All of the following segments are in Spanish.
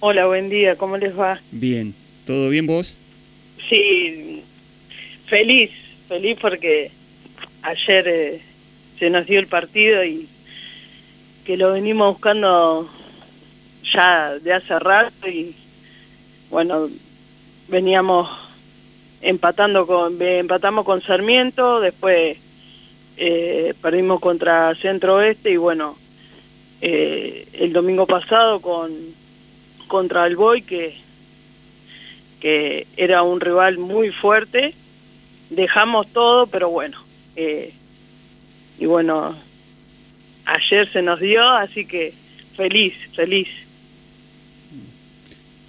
Hola, buen día, ¿cómo les va? Bien, ¿todo bien vos? Sí, feliz, feliz porque ayer eh, se nos dio el partido y que lo venimos buscando ya de hace rato y bueno, veníamos empatando con, empatamos con Sarmiento, después eh, perdimos contra Centro Oeste y bueno, eh, el domingo pasado con contra el Boy que, que era un rival muy fuerte, dejamos todo, pero bueno, eh, y bueno, ayer se nos dio, así que feliz, feliz.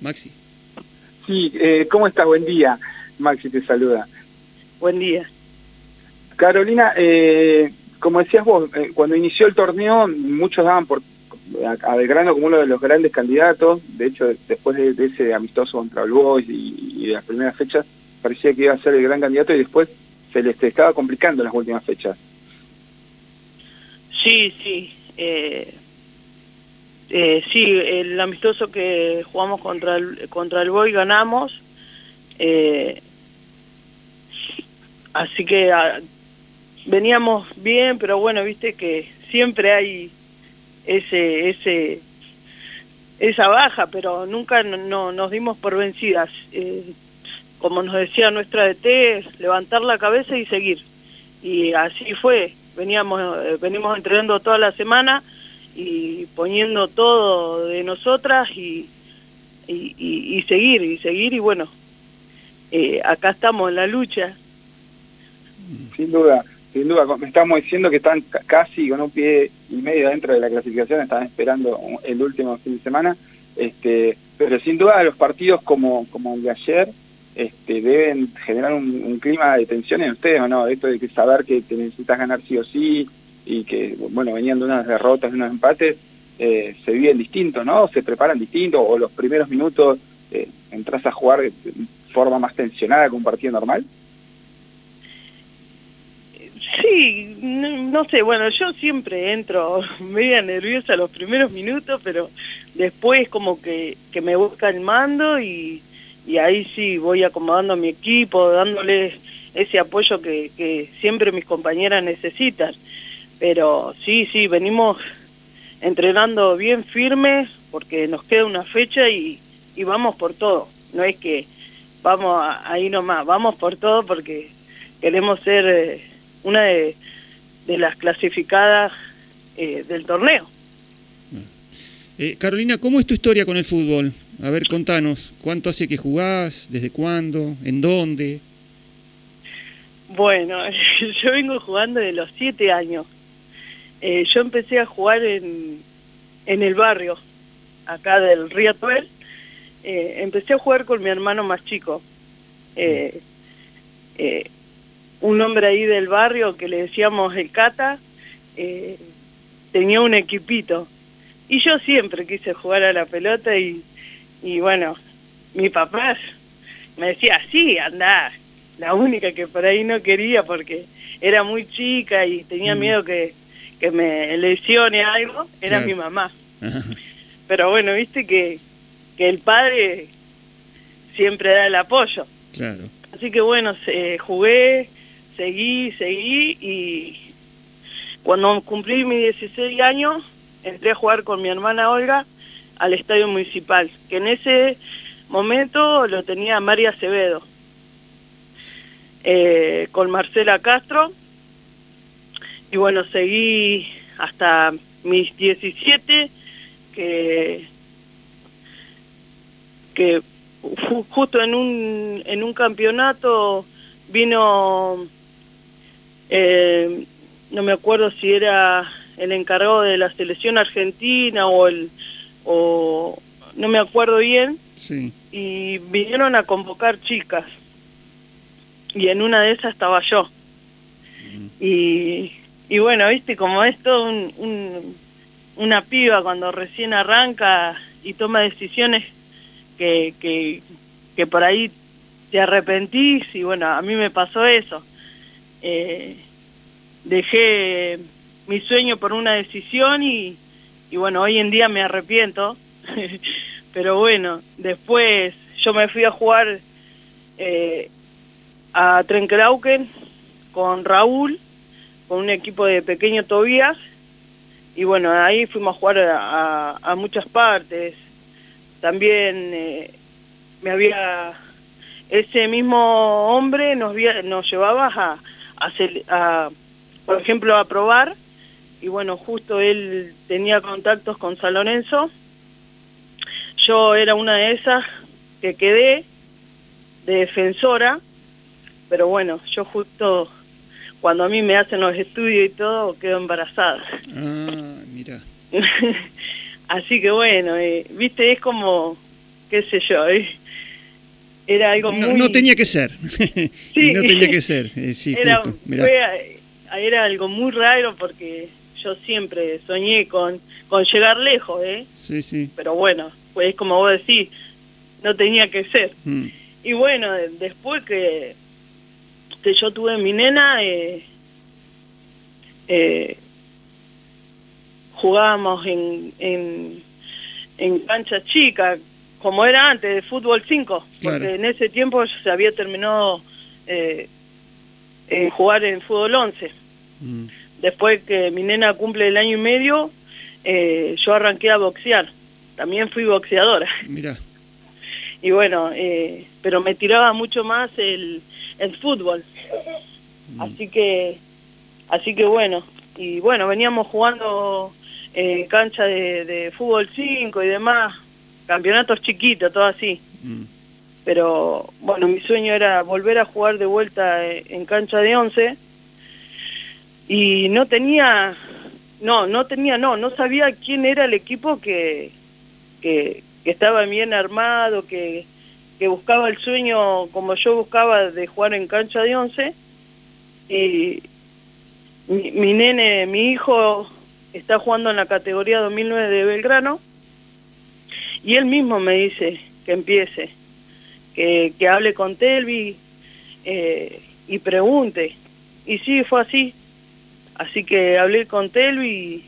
Maxi. Sí, eh, ¿cómo estás? Buen día. Maxi te saluda. Buen día. Carolina, eh, como decías vos, eh, cuando inició el torneo muchos daban por a, Belgrano como uno de los grandes candidatos, de hecho después de, ese amistoso contra el Boys y, de las primeras fechas, parecía que iba a ser el gran candidato y después se les estaba complicando las últimas fechas. Sí, sí. Eh, eh, sí, el amistoso que jugamos contra el, contra el Boy ganamos. Eh, así que ah, veníamos bien, pero bueno, viste que siempre hay ese, ese, esa baja, pero nunca no, nos dimos por vencidas. Eh, como nos decía nuestra DT, levantar la cabeza y seguir. Y así fue, veníamos, eh, venimos entrenando toda la semana y poniendo todo de nosotras y, y, seguir, y seguir, y bueno, eh, acá estamos en la lucha. Sin duda sin duda, me estamos diciendo que están casi con un pie y medio dentro de la clasificación, están esperando el último fin de semana, este, pero sin duda los partidos como, como el de ayer este, deben generar un, clima de tensión en ustedes, ¿o no? Esto de que saber que te necesitas ganar sí o sí y que, bueno, venían de unas derrotas, de unos empates, eh, se viven distintos, ¿no? Se preparan distinto o los primeros minutos eh, entras a jugar de forma más tensionada que un partido normal. Sí, no, sé, bueno, yo siempre entro media nerviosa los primeros minutos, pero después como que, que me voy calmando y, y ahí sí voy acomodando a mi equipo, dándoles ese apoyo que, que siempre mis compañeras necesitan. Pero sí, sí, venimos entrenando bien firmes porque nos queda una fecha y, y vamos por todo. No es que vamos ahí nomás, vamos por todo porque queremos ser... Eh, una de, las clasificadas eh, del torneo. Eh, Carolina, ¿cómo es tu historia con el fútbol? A ver, contanos, ¿cuánto hace que jugás? ¿Desde cuándo? ¿En dónde? Bueno, yo vengo jugando de los siete años. Eh, yo empecé a jugar en, en el barrio, acá del Río Tuel. empecé a jugar con mi hermano más chico. Eh, un hombre ahí del barrio que le decíamos el Cata, eh, tenía un equipito. Y yo siempre quise jugar a la pelota y, y bueno, mi papá me decía, sí, anda. La única que por ahí no quería porque era muy chica y tenía mm. miedo que, que me lesione algo, era mi mamá. Pero bueno, viste que, que el padre siempre da el apoyo. Claro. Así que bueno, se, jugué, seguí, seguí y cuando cumplí mis 16 años entré a jugar con mi hermana Olga al estadio municipal, que en ese momento lo tenía María Acevedo, eh, con Marcela Castro, y bueno, seguí hasta mis 17, que, que justo en un, en un campeonato vino eh, no me acuerdo si era el encargado de la selección argentina o el o no me acuerdo bien. Y vinieron a convocar chicas. Y en una de esas estaba yo. Y, y bueno viste como esto un, una piba cuando recién arranca y toma decisiones que, que, que por ahí te arrepentís y bueno a mí me pasó eso eh, dejé mi sueño por una decisión y, y, bueno, hoy en día me arrepiento Pero bueno, después yo me fui a jugar eh, a Trenkrauken con Raúl, con un equipo de pequeño Tobías, y bueno, ahí fuimos a jugar a, muchas partes. También eh, me había, ese mismo hombre nos, nos llevaba a, hacer, a, por ejemplo, a probar, y bueno, justo él tenía contactos con San Lorenzo. Yo era una de esas que quedé de defensora, pero bueno, yo justo cuando a mí me hacen los estudios y todo, quedo embarazada. Ah, mira. Así que bueno, eh, viste, es como, qué sé yo, eh, era algo no, muy... No tenía que ser, sí. no tenía que ser, eh, sí, era, justo, era algo muy raro porque yo siempre soñé con, con llegar lejos, ¿eh? Sí, sí. Pero bueno, pues como vos decís, no tenía que ser. Mm. Y bueno, después que, que yo tuve mi nena, eh, eh, jugábamos en, en, en cancha chica, como era antes, de fútbol 5, porque en ese tiempo se había terminado eh, jugar en fútbol 11. Mm. Después que mi nena cumple el año y medio, eh, yo arranqué a boxear. También fui boxeadora. Mira. Y bueno, eh, pero me tiraba mucho más el, el fútbol. Mm. Así que, así que bueno. Y bueno, veníamos jugando eh, cancha de, fútbol 5 y demás, campeonatos chiquitos, todo así. Mm. Pero bueno, mi sueño era volver a jugar de vuelta eh, en cancha de 11 y no tenía, no, no tenía, no, no sabía quién era el equipo que, que, estaba bien armado, que, que buscaba el sueño como yo buscaba de jugar en cancha de once. Y mi, mi nene, mi hijo, está jugando en la categoría 2009 de Belgrano y él mismo me dice que empiece, que, que hable con Telvi eh, y pregunte. Y sí, fue así. Así que hablé con Telvi y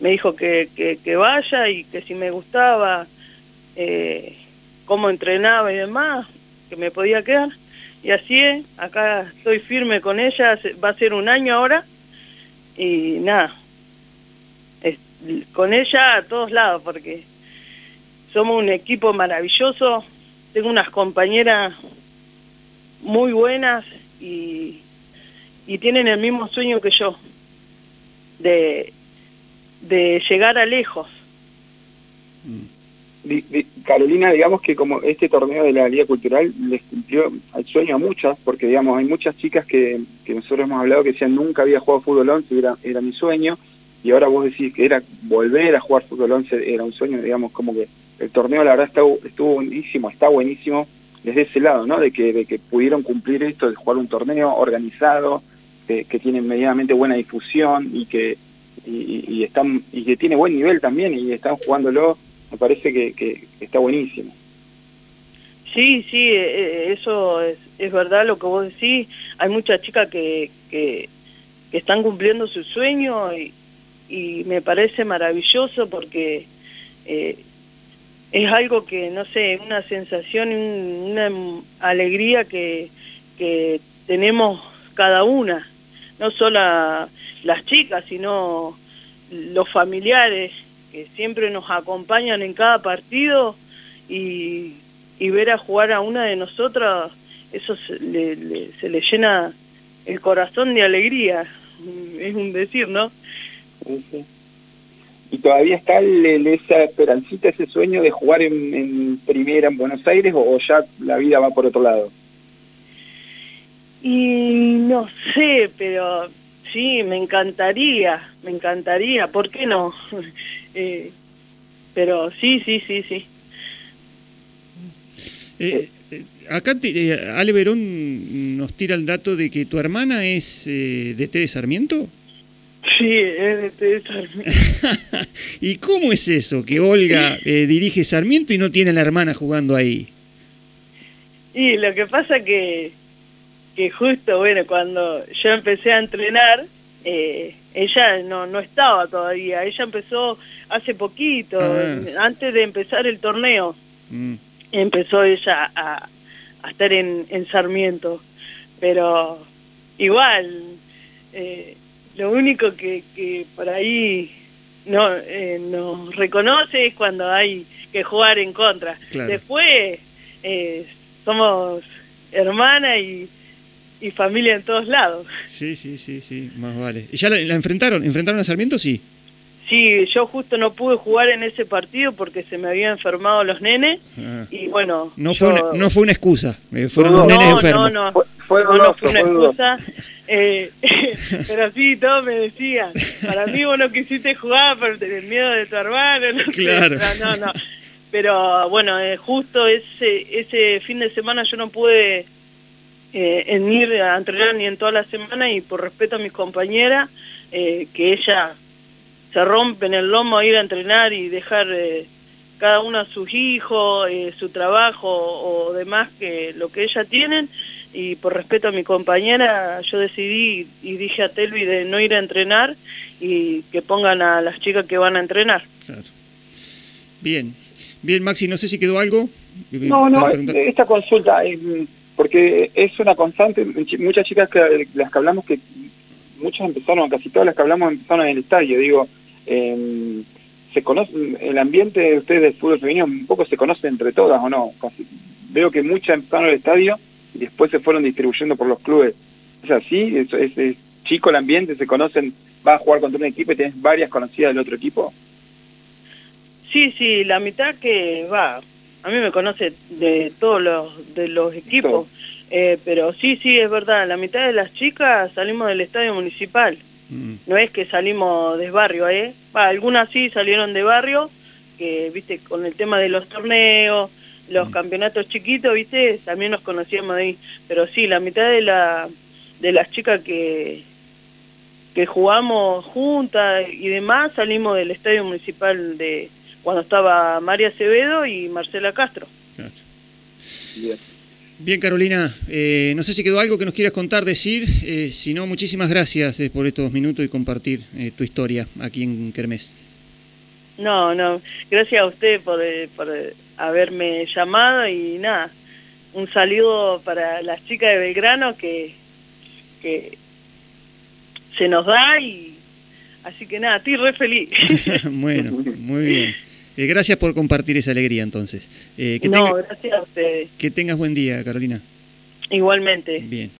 me dijo que, que, vaya y que si me gustaba eh, cómo entrenaba y demás, que me podía quedar. Y así es, acá estoy firme con ella, va a ser un año ahora y nada, con ella a todos lados porque somos un equipo maravilloso, tengo unas compañeras muy buenas y tienen el mismo sueño que yo, de, de llegar a lejos. Mm. Carolina, digamos que como este torneo de la Liga Cultural les cumplió el sueño a muchas, porque digamos hay muchas chicas que, que nosotros hemos hablado que decían nunca había jugado fútbol 11, era, era mi sueño, y ahora vos decís que era volver a jugar fútbol 11 era un sueño, digamos como que el torneo la verdad estuvo, estuvo buenísimo, está buenísimo desde ese lado, ¿no? De que, de que pudieron cumplir esto, de jugar un torneo organizado, que, que tiene medianamente buena difusión y que y, están y que tiene buen nivel también y están jugándolo me parece que, que está buenísimo sí sí e, e, eso es, es, verdad lo que vos decís hay muchas chicas que, que, están cumpliendo su sueño y, y me parece maravilloso porque eh, es algo que no sé una sensación una alegría que, que tenemos cada una no solo las chicas, sino los familiares que siempre nos acompañan en cada partido y, ver a jugar a una de nosotras, eso se le, llena el corazón de alegría, es un decir, ¿no? ¿Y todavía está esa esperancita, ese sueño de jugar en, primera en Buenos Aires o ya la vida va por otro lado? Y no sé, pero sí, me encantaría, me encantaría, ¿por qué no? eh, pero sí, sí, sí, sí. Eh, eh acá eh, Ale Verón nos tira el dato de que tu hermana es eh, de T de Sarmiento. Sí, es de Sarmiento. ¿Y cómo es eso? Que Olga dirige Sarmiento y no tiene a la hermana jugando ahí. Y lo que pasa que que justo, bueno, cuando yo empecé a entrenar, eh, ella no, no estaba todavía, ella empezó hace poquito, Ah. antes de empezar el torneo, Mm, empezó ella a, a estar en, en Sarmiento, pero igual, eh, lo único que, que por ahí no eh, nos reconoce es cuando hay que jugar en contra. Claro. Después eh, somos hermana y, y familia en todos lados. Sí, sí, sí, sí, más vale. ¿Y ya la, la enfrentaron? ¿Enfrentaron a Sarmiento? Sí. Sí, yo justo no pude jugar en ese partido porque se me habían enfermado los nenes Ah. y bueno... No, yo- fue una, no fue una excusa, eh, fueron No, los nenes no, enfermos. no, no. Fue, No, no fue una excusa, eh, pero sí, todos me decían, para mí vos no quisiste jugar por el miedo de tu hermano, no sé, Claro. no, no, no. Pero bueno, eh, justo ese ese fin de semana yo no pude eh, en ir a entrenar ni en toda la semana y por respeto a mis compañeras, eh, que ella se rompen el lomo a ir a entrenar y dejar eh, cada uno a sus hijos, eh, su trabajo o demás que lo que ellas tienen y por respeto a mi compañera yo decidí y dije a Telvi de no ir a entrenar y que pongan a las chicas que van a entrenar. Claro. Bien. Bien, Maxi, no sé si quedó algo. No, no, esta consulta, eh, porque es una constante, muchas chicas que las que hablamos que muchas empezaron, casi todas las que hablamos empezaron en el estadio, digo, eh, se conoce el ambiente de ustedes del fútbol femenino un poco se conoce entre todas o no, Casi- veo que muchas empezaron en el estadio y después se fueron distribuyendo por los clubes. Es así, es, es- es chico el ambiente, se conocen, va a jugar contra un equipo y tienes varias conocidas del otro equipo. Sí, sí, la mitad que va, a mí me conoce de todos los, de los equipos, eh, pero sí, sí, es verdad, la mitad de las chicas salimos del estadio municipal, Mm, no es que salimos de barrio, ¿eh? Va, algunas sí salieron de barrio, que, viste, con el tema de los torneos, los Mm. campeonatos chiquitos, viste, también nos conocíamos ahí, pero sí, la mitad de la de las chicas que que jugamos juntas y demás salimos del estadio municipal de cuando estaba María Acevedo y Marcela Castro. Bien. Bien, Carolina, eh, no sé si quedó algo que nos quieras contar, decir. eh, si no, muchísimas gracias eh, por estos minutos y compartir eh, tu historia aquí en Kermés. No, no, gracias a usted por, eh, por eh, haberme llamado y nada, un saludo para las chicas de Belgrano que, que se nos da y así que nada, estoy re feliz. bueno, muy bien. Eh, gracias por compartir esa alegría entonces. Eh, que, no, tenga- gracias a ustedes, que tengas buen día, Carolina. igualmente. Bien.